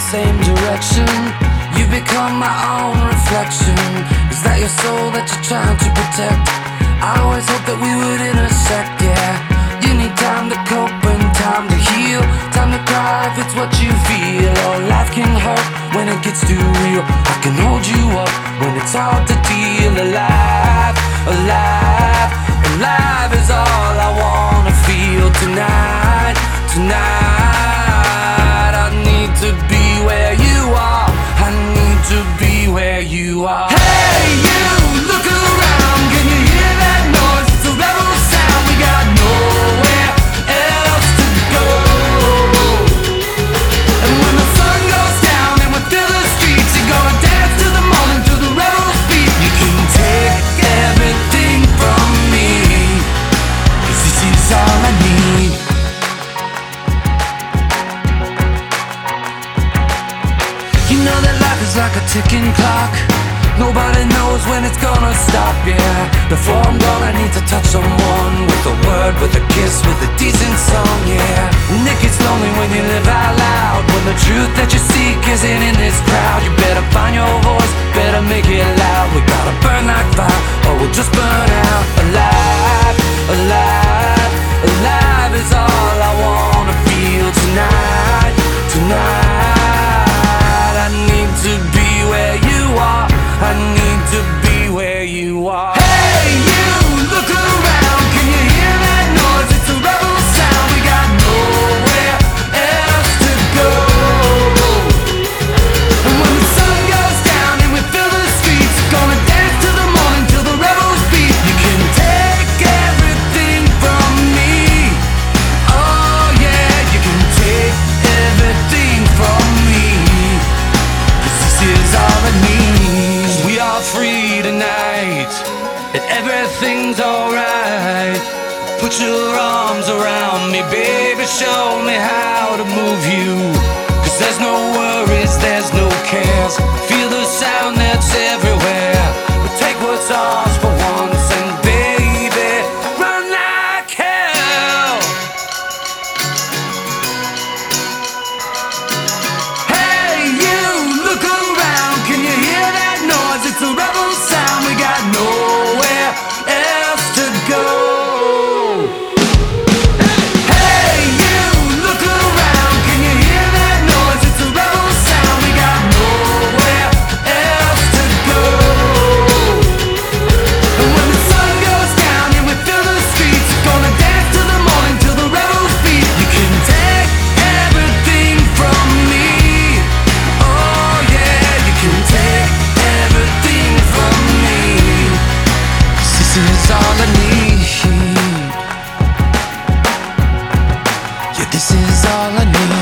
same direction. You become my own reflection. Is that your soul that you're trying to protect? I always hoped that we would intersect, yeah. You need time to cope and time to heal. Time to cry if it's what you feel. Oh, life can hurt when it gets too real. I can hold you up when it's hard to deal. Alive, alive, alive is all I wanna feel tonight, tonight. That life is like a ticking clock. Nobody knows when it's gonna stop, yeah. Before I'm gone, I need to touch someone with a word, with a kiss, with a decent song, yeah. And it gets lonely when you live out loud. When the truth that you seek isn't in this crowd, you better find your voice, better make it loud. Are free tonight, and everything's alright. Put your arms around me, baby. Show me how to move you. Cause there's no worries, This is all I need.